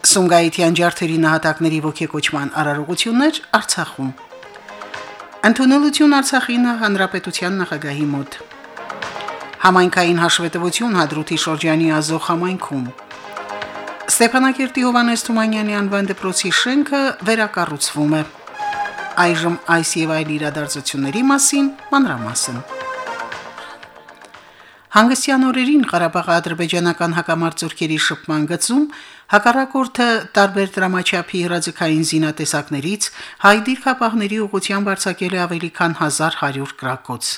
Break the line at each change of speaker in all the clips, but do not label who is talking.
Սումգայիթյան ջարդերի նահատակների ողեկոչման արարողություններ Արցախում։ Անտոնելություն Արցախի հանրապետության նախագահի մոտ։ Համայնքային հաշվետվություն Հադրութի շրջանի Ազոխ համայնքում։ Ստեփանակերտի Հովանես Թումանյանի անվան դպրոցի շենքը վերակառուցվում է։ Այժմ այս եւ այլ իրադարձությունների մասին մանրամասն։ Հանգստյան օրերին Ղարաբաղի ադրբեջանական հակամարտությունների շփման գծում հակառակորդը տարբեր դրամաչափի հրաձգային զինատեսակներից հայ դիրքապահների ուղղությամբ արձակել է ավելի քան 1100 գրակոց։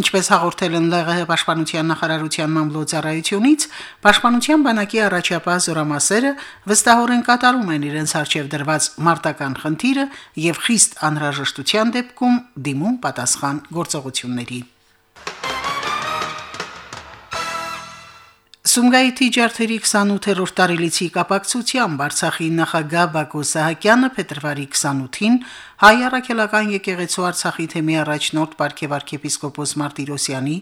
Ինչպես հաղորդել են ԼՂՀ պաշտպանության նախարարության մամլոյցարայությունից, պաշտպանության բանակի առաջապահ զորամասերը վստահորեն կատարում են իրենց արժև դրված մարտական խնդիրը եւ խիստ անհրաժեշտության դեպքում դիմում պատասխան գործողությունների։ Սումգայիթի ջարդերի 28-րդ տարելիցի կապակցությամբ Արցախի նախագահ Բակո Սահակյանը փետրվարի 28-ին հայ առաքելական եկեղեցու Արցախի թեմի առաջնորդ Պարքեվարքեպիսկոպոս Մարտիրոսյանի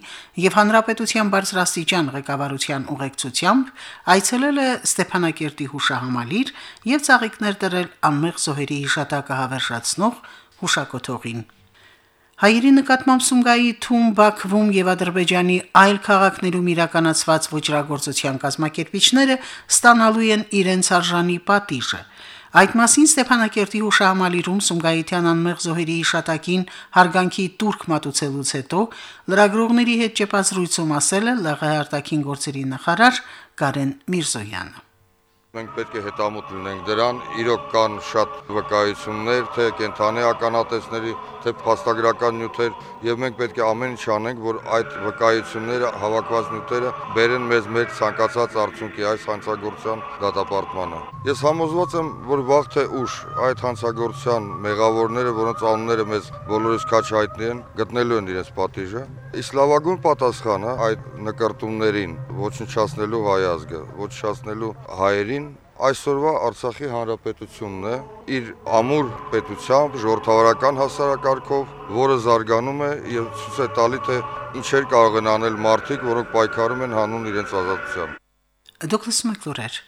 եւ Հանրապետության բարձրաստիճան ղեկավարության ուղեկցությամբ այցելել է Ստեփանակերտի հուշահամալիր եւ ծաղիկներ դրել անմեղ զոհերի հիշատակը հավերժացնող հուշակոթողին։ Հայերի նկատմամբ Սումգայի թում Բաքվում եւ Ադրբեջանի այլ քաղաքներում իրականացված ոչրագործության կազմակերպիչները ստանալու են իրենց արժանի պատիժը։ Այդ մասին Ստեփանակերտի հուշահամալիրում Սումգայիթյան անմեղ զոհերի իշտակին հարգանքի турք մատուցելուց հետո լրագրողների հետ ճեպազրույցում ասել է ԼՂՀ արտաքին գործերի նախարար Կարեն Միրզոյանը
մենք պետք է հետամուտ լինենք դրան իրոք կան շատ վկայություններ թե կենթանի ականատեսների թե փաստագրական նյութեր եւ մենք պետք է ամեն ինչ անենք որ այդ վկայությունները հավաքված նյութերը բերեն մեզ մեր ցանկացած արդյունքի այս հանցագործության դատապարտմանը ես համոզված եմ որ վաղ թե ուշ այդ հանցագործության մեղավորները որոնց անունները մեզ բոլորիս քաչ հայտնի են գտնելու են իրենց պատիժը իսլավագույն պատասխանը այդ նկարտումներին ոչնչացնելու հայ ազգը ոչնչացնելու հայերին այսօրվա Արցախի հանրապետությունն է իր ամուր պետությամբ, ժողովրդավարական հասարակարգով, որը զարգանում է եւ ցույց է տալի թե ինչեր կարող են անել մարդիկ, որոնք պայքարում են հանուն իրենց ազատության։
Դոկլաս Մակլուրեր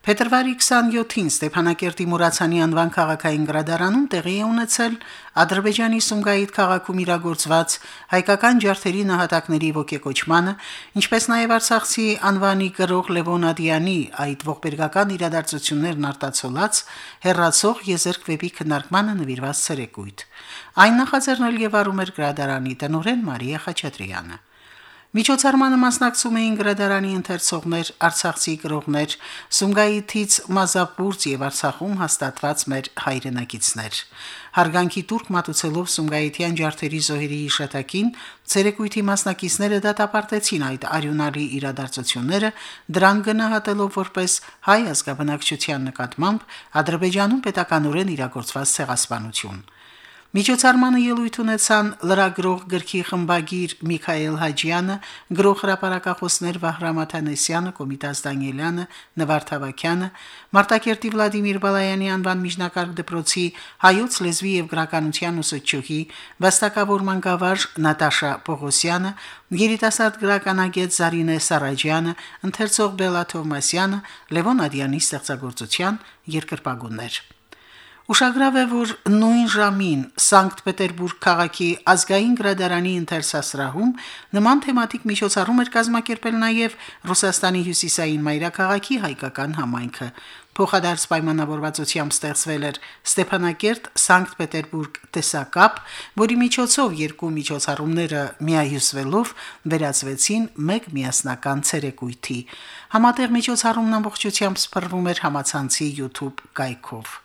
Փետրվարի 27-ին Ստեփանակերտի Մուրացանի անվան քաղաքային գրադարանում տեղի է ունեցել Ադրբեջանի Սումգայիթ քաղաքում իրագործված հայկական ջարդերի նահատակների ողեկոչմանը, ինչպես նաև Արցախցի անվանի գրող Լևոն Ադյանի այդ ողբերգական իրադարձություններն արտացոլած հերրացող եզերք վեպի քննարկմանը նվիրված ցերեկույթ։ Այն նախաձեռնել եւ արում էր գրադարանի տնօրեն Մարիա Խաչատրյանը։ Միջոցառմանը մասնակցում էին գրադարանի ընթերցողներ, Արցախցի գրողներ, Սումգայիթից Մազապուրց եւ Արցախում հաստատված մեր հայրենակիցներ։ Հարգանքի турք մատուցելով Սումգայիթյան ջարդերի զոհերի հիշատակին, ցերեկույթի մասնակիցները դատապարտեցին այդ արյունալի իրադարձությունները, դրան գնահատելով որպես հայ ազգաբնակչության նկատմամբ Ադրբեջանում պետականորեն իրագործված ցեղասպանություն։ Միջոցառմանը ելույթ ունեցան լրագրող գրքի խմբագիր Միքայել Հաջյանը, գրող հրապարակախոսներ Վահրամ Աթանեսյանը, Կոմիտաս Դանիելյանը, Նվարդ Հավաքյանը, Մարտակերտի Վլադիմիր Բալայանի անվան միջնակարգ դպրոցի հայոց լեզվի եւ գրականության ուսուցչուհի, վաստակավորման գավարժ Նատաշա Պողոսյանը, երիտասարդ գրականագետ Զարինե Սարաջյանը, ընթերցող Բելա Թովմասյանը, Լևոն Ադյանի ստեղծագործության երկրպագուններ։ Ուշագրավ է, որ նույն ժամին Սանկտ Պետերբուրգ քաղաքի ազգային գրադարանի ընթերցասրահում նման թեմատիկ միջոցառում էր կազմակերպել նաև Ռուսաստանի հյուսիսային մայրաքաղաքի հայկական համայնքը։ Փոխադարձ պայմանավորվածությամբ ստեղծվել էր Ստեփանակերտ Սանկտ Պետերբուրգ տեսակապ, որի միջոցով երկու միջոցառումները միահյուսվելով վերածվեցին մեկ միասնական ցերեկույթի։ Համատեղ միջոցառումն ամբողջությամբ սփռվում էր համացանցի YouTube կայքով։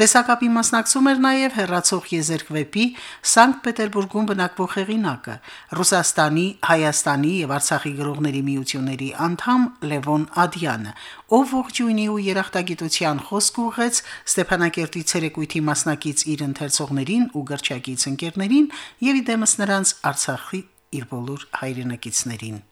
Տեսակապի մասնակցում էր նաև հերրացող Եզերքվեպի Սանկտ Պետերբուրգում բնակվող հեղինակը, Ռուսաստանի, Հայաստանի եւ Արցախի գրողների միությունների անդամ Լևոն Ադյանը, ով ողջույնի ու երախտագիտության խոսք ուղղեց Ստեփանակերտի ցերեկույթի մասնակից իր ընթերցողներին ու գրչակից ընկերներին եւ իդեմս նրանց Արցախի իր բոլոր հայրենակիցներին։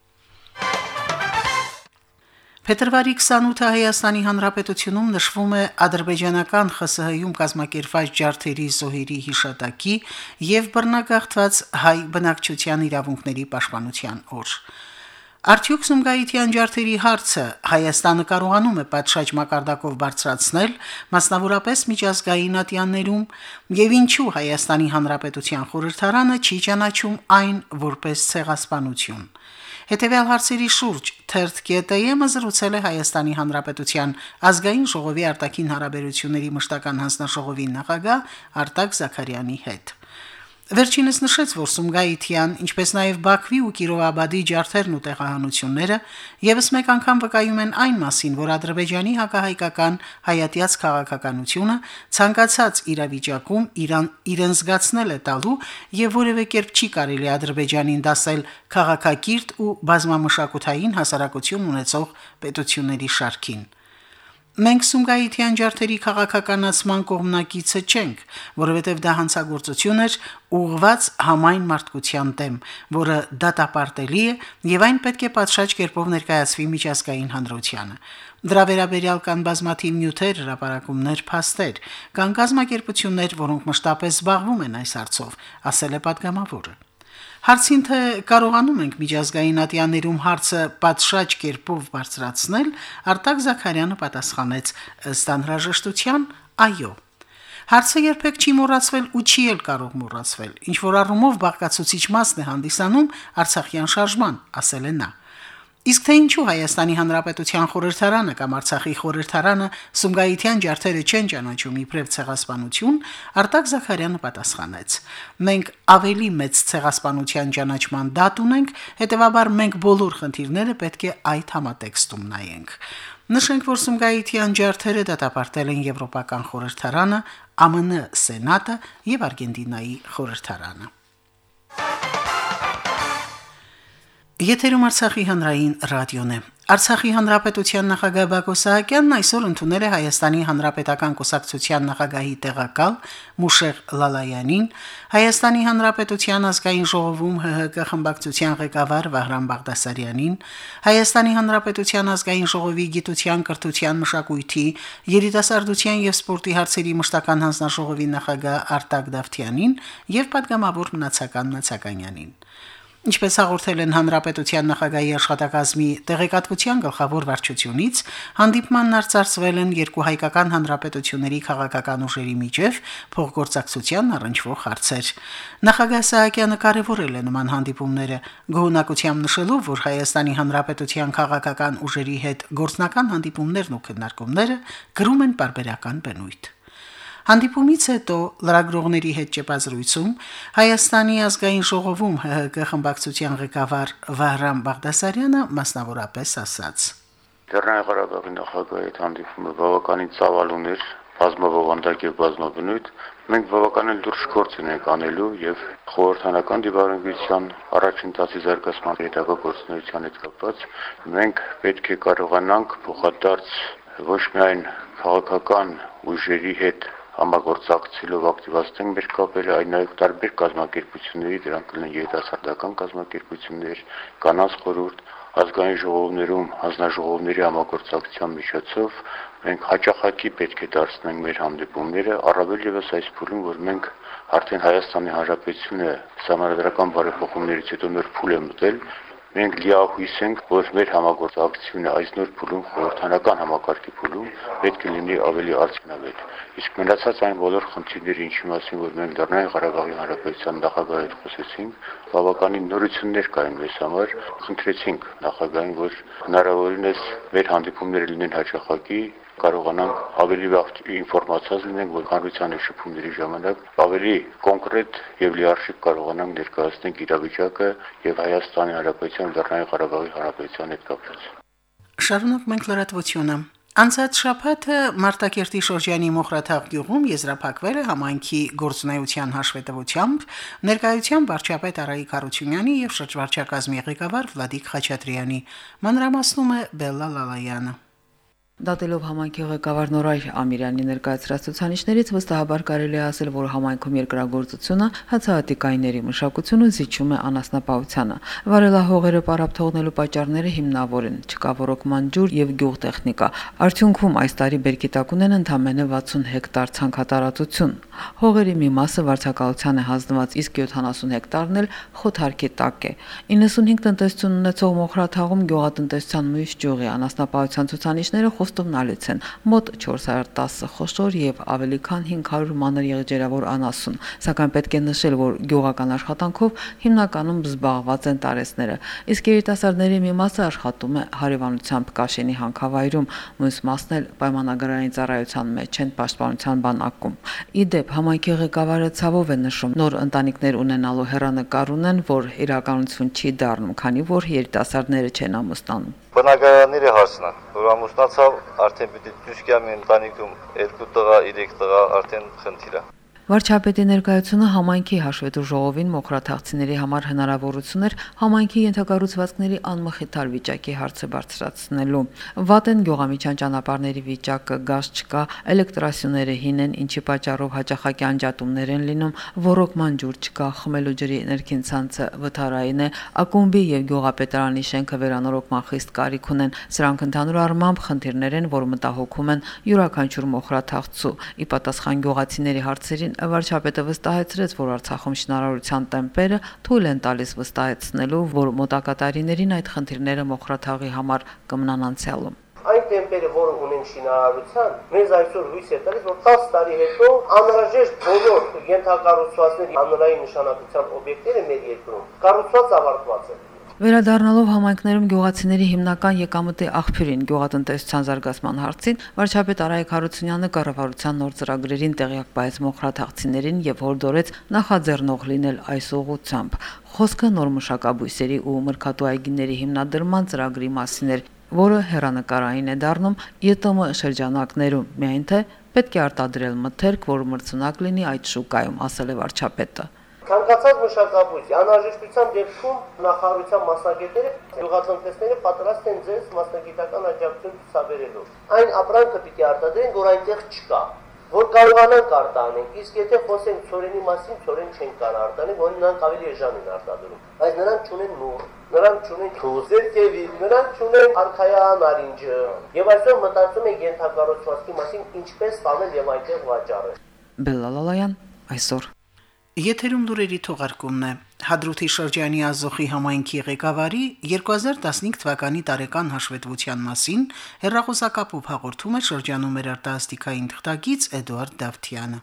Փետրվարի 28-ը Հայաստանի Հանրապետությունում նշվում է ադրբեջանական ԽՍՀ-ում կազմակերպված ջարդերի զոհերի հիշատակի եւ բռնագաղթված հայ բնակչության իրավունքների պաշտպանության օր։ Արդյոք Սումգայիթյան ջարդերի հարցը Հայաստանը կարողանում է պատշաճ մակարդակով բարձրացնել, մասնավորապես միջազգային ատյաններում, եւ ինչու Հայաստանի Հանրապետության խորհրդարանը չի ճանաչում այն որպես ցեղասպանություն։ Հետևյալ հարցերի շուրջ թերթ. am-ը զրուցել է Հայաստանի Հանրապետության ազգային ժողովի արտաքին հարաբերությունների մշտական հանձնաժողովի նախագահ Արտակ Զաքարյանի հետ։ Վերջինս նշեց, որ Սումգայիթյան, ինչպես նաև Բաքվի ու Կիրովաբադի ջարդերն ու տեղահանությունները եւս մեկ անգամ վկայում են այն մասին, որ Ադրբեջանի հակահայկական հայատյաց քաղաքականությունը ցանկացած իրավիճակում Իրան իրեն զգացնել է տալու եւ որևէ կերպ չի կարելի Ադրբեջանին դասել քաղաքակիրթ ու բազմամշակութային հասարակություն ունեցող պետությունների շարքին։ Մենք Սումգայիթյան ջարդերի քաղաքականացման կողմնակիցը չենք, որովհետև դա հանցագործություն էր ուղված համայն մարդկության դեմ, որը դատապարտելի է եւ այն պետք է պատշաճ կերպով ներկայացվի միջազգային հանրությանը։ Դրա վերաբերյալ կան բազմաթիվ նյութեր, հրապարակումներ, փաստեր, կան կազմակերպություններ, որոնք մշտապես զբաղվում են այս հարցով, ասել է պատգամավորը։ Հարցին թե կարողանում ենք միջազգային ատյաներում հարցը պատշաճ կերպով բարձրացնել, Արտակ Զաքարյանը պատասխանեց. ըստ անհրաժեշտության, այո։ Հարցը երբեք չի մոռացվել ու չի էլ կարող մոռացվել։ Ինչ որ առումով բաղկացուցիչ մասն է հանդիսանում Արցախյան շարժման, ասել է նա։ Իսկ թե ինչու Հայաստանի Հանրապետության խորհրդարանը կամ Արցախի խորհրդարանը Սումգայիթյան ջարդերը չեն ճանաչում իբրև ցեղասպանություն, Արտակ Զաքարյանը պատասխանեց. Մենք ավելի մեծ ցեղասպանության ճանաչման դատ ունենք, հետեւաբար մենք բոլոր խնդիրները պետք է այդ համատեքստում նայենք։ Նշենք, որ Սումգայիթյան ջարդերը դատապարտել են Եվրոպական խորհրդարանը, ԱՄՆ սենատը եւ Արգենտինայի խորհրդարանը։ Եթերում Արցախի հանրային ռադիոն է։ Արցախի հանրապետության նախագահ Բակո Սահակյանն այսօր ընդունել է Հայաստանի հանրապետական կուսակցության նախագահի տեղակալ Մուշեղ Լալայանին, Հայաստանի հանրապետության ազգային ժողովում ՀՀԿ խմբակցության ղեկավար Վահրամ Բաղդասարյանին, Հայաստանի հանրապետության ազգային ժողովի գիտության, կրթության, մշակույթի, երիտասարդության եւ սպորտի հարցերի մշտական հանձնաժողովի նախագահ Արտակ Դավթյանին եւ падգամավոր մնացական Մնացականյանին։ Ինչպես հաղորդել են հանրապետության նախագահի աշխատակազմի տեղեկատվության գլխավոր վարչությունից, հանդիպմանն արծարծվել են երկու հայկական հանրապետությունների քաղաքական ուժերի միջև փոխգործակցության առնչվող հարցեր։ Նախագահ Սահակյանը կարևորել է նման հանդիպումները, գոհնակությամբ նշելով, որ Հայաստանի հանրապետության քաղաքական ուժերի հետ գործնական հանդիպումներն ու քննարկումները գրում են բարբերական բնույթ։ Հանդիպումից հետո լրագրողների հետ ճեպազրույցում Հայաստանի ազգային ժողովում ՀՀԿ խմբակցության ղեկավար Վահրամ Բաղդասարյանը մասնավորապես ասաց.
Լեռնային Ղարաբաղի նախագահի հետ հանդիպումը բավականին ծավալուն էր, բազմավովանդակ եւ բազմաբնույթ։ Մենք բավականին լուրջ գործ ունենք անելու եւ խորհրդանական դիվանագիտության առաջընթացի զարգացման հետագա գործունեության հետ կապված մենք պետք է կարողանանք փոխադարձ ոչ միայն քաղաքական ուժերի հետ համագործակցելով ակտիվացնենք մեր կապերը, այլ նաև տարբեր կազմակերպությունների, դրանք կլինեն երիտասարդական կազմակերպություններ, կանանց խորհուրդ, ազգային ժողովներում հանձնաժողովների համագործակցության միջոցով մենք հաճախակի պետք է դարձնենք մեր հանդիպումները, առավել եւս այս փուլում, որ մենք արդեն Հայաստանի Հանրապետությունը համանդրական բարեփոխումներից հետո նոր փուլ է մտել, Մենք լիահույս ենք, որ մեր համագործակցությունը այս նոր փուլում խորհրդանական համակարգի փուլում պետք է լինի ավելի արդյունավետ։ Իսկ մնացած այն բոլոր խնդիրները, ինչի մասին որ մենք Լեռնային Ղարաբաղի Հանրապետության նախագահի հետ խոսեցինք, բավականին նորություններ կային մեզ համար։ Խնդրեցինք նախագահին, որ հնարավորինս մեր հանդիպումները լինեն հաճախակի, կարողանանք ավելի վաղ ինֆորմացիաز լինենք, որ հանրությանը շփումների ժամանակ ավելի կոնկրետ եւ լիարժեք կարողանանք ներկայացնել իրավիճակը եւ Հայաստանի Հանրապետության Լեռնային Ղարաբաղի Հանրապետության հետ կապված։
Շարունակ մենք լրատվությունը։ Անցած շաբաթը Մարտակերտի շրջանի Մոխրաթաղ գյուղում եզրափակվել է համայնքի գործունեության հաշվետվությամբ ներկայության վարչապետ Արայիկ Հարությունյանի եւ շրջվարչակազմի ղեկավար Վլադիկ Խաչատրյանի մանրամասնում է Բելլա Լալայանը
Դատելով համայնքի ղեկավար Նորայր Ամիրյանի ներկայացրած ցուցանիշներից վստահաբար կարելի է ասել, որ համայնքում երկրագործությունը հացահատիկայինների մշակությունը զիջում է անասնապահությանը։ Վարելահողերը պարապթողնելու պատճառները հիմնավոր են՝ չկա ռոկման ջուր եւ գյուղտեխնիկա։ Արդյունքում այս տարի բերկիտակ ունեն ընդամենը 60 հեկտար ցանքատարածություն։ Հողերի մի մասը վարձակալության է հանձնված, իսկ 70 հեկտարն էլ խոթարքի տակ է։ 95 տնտեսություն ունեցող Մոխրաթաղում գյուղատնտեսության մյուս ճյուղի անասնապահության ցուցանիշները խոստովնալից են մոտ 410 խոշոր եւ ավելի քան 500 մանր եղջերավոր անասուն, սակայն պետք է նշել, որ գյուղական աշխատանքով հիմնականում զբաղված են տարեցները, իսկ երիտասարդների մի մասը աշխատում է հարևանությամբ Կաշենի հանքավայրում, մյուս մասն էլ պայմանագրային ծառայության մեջ են պաշտպանության բանակում։ Իդեպ համայնքի ղեկավարը ցավով է նշում. Նոր ընտանիքներ ունենալու հերանեկար ունեն, որ իրականություն չի դառնում, քանի որ երիտասարդները չեն ամուսնանում։
Բնակարանների հարցն է, որ ամուսնացավ, артен п мен таникум иркуттга иректага артен хниа 3 տղա, արդեն խնդիր է։
Վարչապետի ներկայությունը համայնքի հաշվետու ժողովին մոխրաթաղցիների համար հնարավորություն էր համայնքի ենթակառուցվածքների անմխիթար վիճակի հարցը բարձրացնելու։ Վատեն գյուղամիջյան ճանապարհների վիճակը, գազ չկա, էլեկտրասյուները հին են, ինչի պատճառով հաճախակի անջատումներ են լինում, ռոռոկման ջուր չկա, խմելու ջրի ներքին ցանցը վթարային է, ակումբի եւ գյուղապետարանի շենքը վերանորոգման խիստ կարիք ունեն։ Սրանք ընդհանուր առմամբ խնդիրներ են, որ մտահոգում են յուրաքանչյուր մոխրաթաղցու։ Ի պատասխան գյուղացիների հարցերին վարչապետը վստահեցրեց, որ Արցախում շինարարության տեմպերը թույլ են տալիս վստահեցնելու, որ մոտակա տարիներին այդ խնդիրները մոխրաթաղի համար կմնան անցյալում
այն տեմպերը, որ ունեն շինարարության, մեզ այսօր հույս է տալիս, որ 10 տարի հետո անհրաժեշտ բոլոր ենթակառուցվածքների հանրային նշանակության օբյեկտները մեր երկրում կառուցված ավարտված են։
Վերադառնալով համայնքներում գյուղացիների հիմնական եկամտի աղբյուրին գյուղատնտեսության զարգացման հարցին վարչապետ Արայք Հարությունյանը կառավարության նոր ծրագրերին տեղյակ բայեց մոխրաթաղցիներին եւ հորդորեց նախաձեռնող լինել այս ուղությամբ։ Խոսքը նոր մշակաբույսերի ու մրգատու այգիների հիմնադրման ծրագրի մասին էր, որը հերանեկարային է դառնում ԵՏՄ շրջանակներում, միայն թե պետք է արտադրել մթերք, որ մրցունակ լինի այդ շուկայում, ասել է վարչապետը։
Ցանկացած մշակաբույս անհրաժեշտության դեպքում նախարարության մասնագետները գյուղատնտեսները պատրաստ են ձեզ մասնագիտական աջակցություն ցուցաբերելու։ Այն ապրանքը պիտի արտադրեն, որ այնտեղ չկա որ կարողանանք արտանենք, իսկ եթե խոսենք ծորենի մասին, ծորեն չեն կարող արտանել, նրանք ավելի էժան են արտադրում։ Բայց նրանք չունեն նուր, նրանք չունեն թուզեր կևի, նրանք չունեն արխայական արինջը։ Եվ այսօր մտածում են ենթակառուցվածքի մասին ինչպես տանել եւ այնտեղ վաճառել։
Բելլալալայան այսօր
Եթերում լուրերի թողարկումն է։ Հադրութի շրջանի Ազոխի համայնքի ղեկավարի 2015 թվականի տարեկան հաշվետվության մասին հերրախոսակապով հաղորդում է շրջանում մեր արտասթիկային թղթակից Էդուարդ Դավթյանը։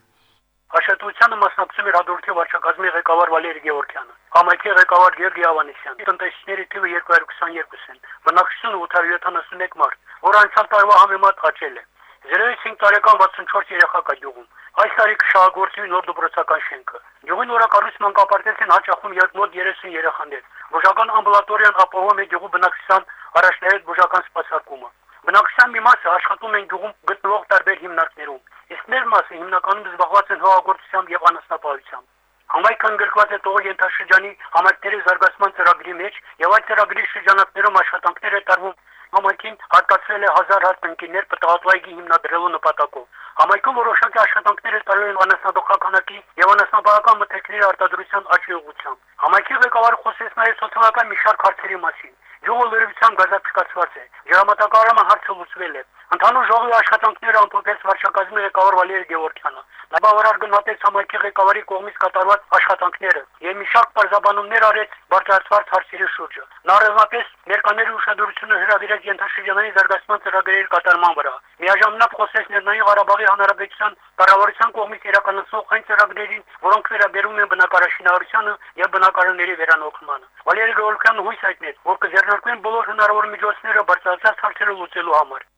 Հաշվետվությանը մասնակցում էր Հադրութի վարչակազմի ղեկավար Վալերի Գևորգյանը, համայնքի ղեկավար Գեորգի Ավանեսյան, տնտեսիների թիվը 222 են, բնակչությունը 871 մարդ, որ անցյալ տարվա համեմատ աճել է։ 0-5 տարեկան 64 երեխա կա գյուղում։ Այս տարի կշահագործվի նոր դպրոցական շենքը։ Գյուղի նորակառուցման կապարտել են հաճախում մոտ 30 երեխաներ։ Բուժական ամբուլատորիան ապահովում է գյուղու բնակչության առաջնահերթ բուժական սպասարկումը։ Բնակչության մի մասը աշխատում են գյուղում գտնվող տարբեր հիմնարկներում, իսկ մեր մասը հիմնականում զբաղված են հողագործությամբ եւ անասնապահությամբ։ Համայնքը ընդգրկված է Տողի ենթաշրջանի համայնքների զարգացման ծրագրի մեջ եւ այդ ծրագրի շրջանակներում աշխատանքներ է տարվում համայնքին հատկացրել է 1000 հատ տնկիներ պտղատվայգի հիմնադրելու նպատակով։ Համայնքում որոշակի աշխատանքներ է տարվել անասնաբողականակի եւ անասնաբողական մթերքների արտադրության աճի ուղղությամբ։ Համայնքի ղեկավարը խոսեց նաեւ սոցիալական մի շարք հարցերի մասին։ Յուղը լրիվությամբ գազափոխացված է։ Ջրամատակարարման հարցը լուծվել է։ Ընդհանուր ժողովի աշխատանքները ամփոփեց վարչակազմի ղեկավար Վալերի Գևորգյանը։ Նա բավարար գնահատեց համայնքի ղեկավարի կողմից կատարված աշխատանքները եւ մի շարք բարձաբանումներ արեց բարձրացված հարցերի շուրջը։ Նա ռազմապես ներկաների ուշադրությունը հրավիրեց ենթաշրջանային զարգացման ծրագրերի կատարման վրա։ Միաժամանակ խոսեց Լեռնային Ղարաբաղի Հանրապետության կառավարության կողմից իրականացնող այն ծրագրերին, որոնք վերաբերում են բնակարաշինարարությանը եւ բնակարանների վերանորոգմանը։ Վալերի Գևորգյանը հույս հայտնեց, որ կձեռնարկվեն բոլոր հնարավոր միջոցները բարձրացած հարցերը լուծելու համար։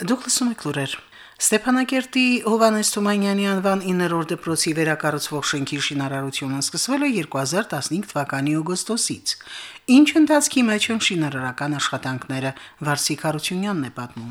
Դուք լսում եք լուրեր։ Ստեփանակերտի Հովանես Թումանյանի անվան 9-րդ դպրոցի վերակառուցվող շենքի շինարարությունը սկսվել է 2015 թվականի օգոստոսից։ Ինչ ընթացքի մեջ են շինարարական աշխատանքները, Վարսիկ Հարությունյանն է պատմում։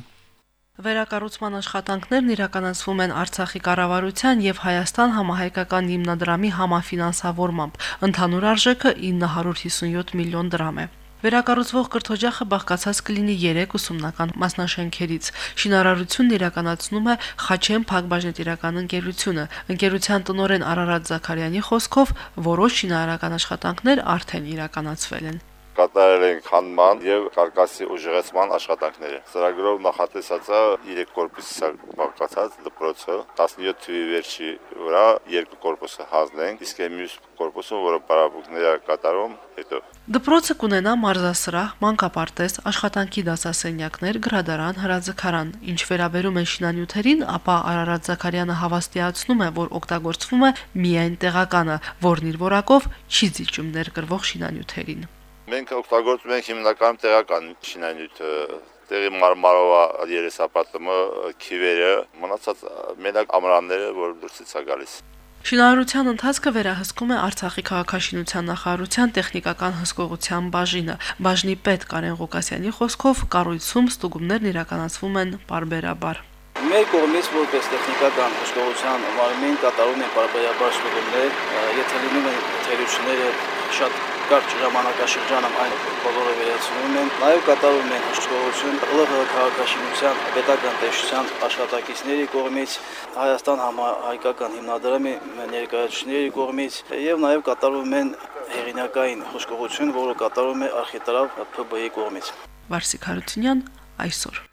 Վերակառուցման աշխատանքներն իրականացվում են Արցախի կառավարության եւ Հայաստան համահայկական հիմնադրամի համաֆինանսավորմամբ։ Ընդհանուր արժեքը 957 միլիոն դրամ է։ Վերակառուցվող կրթօջախը բաղկացած կլինի 3 ուսումնական մասնաշենքերից։ Շինարարությունն իրականացնում է Խաչեն Փակbaşնետիրական ընկերությունը։ Ընկերության տնօրեն Արարատ Զաքարյանի խոսքով որոշ շինարարական աշխատանքներ արդեն իրականացվել են
կատարել ենք խանման եւ կարկասի ուժեղացման աշխատանքները։ Ծրագրով նախատեսած է 3 կորպուսի բաղկացած դպրոցը 17 թվի վերջի վրա երկու կորպուսը հանձնենք, իսկ մյուս կորպուսը, որը բարապուկները կատարում, հետո
Դպրոցը կունենա մարզասրահ, մանկապարտեզ, աշխատանքի դասասենյակներ, գրադարան, հրաձգարան։ Ինչ վերաբերում է շինանյութերին, ապա Արարատ Զաքարյանը հավաստիացնում է, որ օգտագործվում է միայն տեղականը, որն իր որակով չի զիջում ներկրվող շինանյութերին։
Մենք օգտագործում ենք հիմնականում տեղական շինանյութը, տեղի մարմարովա երեսապատումը, քիվերը, մնացած մենակ ամրանները, որ դուրսից է գալիս։
Շինարարության ընթացքը վերահսկում է Արցախի քաղաքաշինության նախարարության տեխնիկական հսկողության բաժինը։ Բաժնի պետ Կարեն Ղուկասյանի խոսքով կառույցում ստուգումներն իրականացվում են parberabar։
Մեր կողմից որպես տեխնիկական հսկողության մարմին կատարում են parberabar ստուգումներ, եթե լինում են թերությունները շատ կարճ ժամանակաշրջանում այն բոլորը վերացնում են։ Նաև կատարում են հսկողություն ԼՂ քաղաքաշինության պետական տեսչության աշխատակիցների կողմից, Հայաստան համահայկական հիմնադրամի ներկայացուցիչների կողմից եւ նաև կատարում են հեղինակային հսկողություն, որը կատարում է արխիտրավ ՓԲ-ի կողմից։
Վարսիկ Հարությունյան այսօր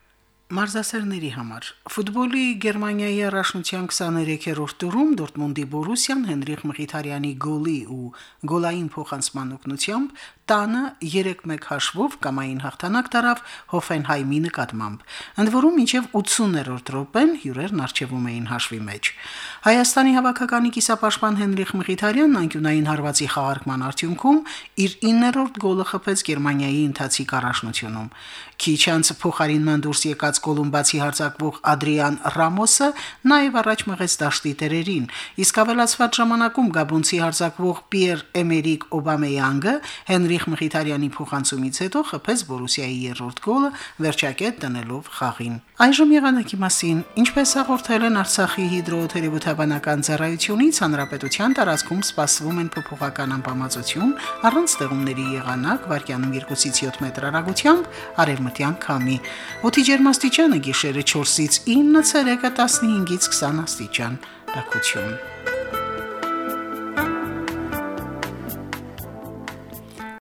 Մարզասերների համար. Ֆուտբոլի Գերմանիայի առաջնության 23-րդ տուրում Դորտմունդի Բորուսիան Հենրիխ Մխիթարյանի գոլի ու գոլային փոխանցման օգնությամբ տանը 3-1 հաշվով կամային հաղթանակ տարավ Հոֆենհայմի նկատմամբ։ Ընդ որում մինչև 80-րդ րոպեն հյուրերն արչեվում էին հաշվի մեջ։ Հայաստանի հավաքականի կիսապաշտպան Հենրիխ Մխիթարյանն անկյունային հարվածի խաղարկման արդյունքում իր 9-րդ գոլը խփեց Գերմանիայի ընթացիկ առաջնությունում։ Քիչ անց փոխարինման դուրս եկած կոլումբացի հարձակվող Ադրիան Ռամոսը նաև առաջ մղեց դաշտի տերերին, իսկ ավելացված ժամանակում Գաբոնցի հարձակվող Պիեր Էմերիկ Օբամեյանգը Հենրի Գյումրիխ Մխիթարյանի փոխանցումից հետո խփեց Բորուսիայի երրորդ գոլը, վերջակետ տնելով խաղին։ Այժմ եղանակի մասին, ինչպես հաղորդել են Արցախի հիդրոթերապևտաբանական ծառայությունից, հանրապետության տարածքում սպասվում են փոփոխական անբավարարություն, առանց ձեղումների եղանակ, վարկյանում 2-ից 7 մետր հեռագությամբ, արևմտյան քամի։ Օդի ջերմաստիճանը գիշերը 4-ից 9, ցերեկը 15-ից 20 աստիճան։ Տակություն։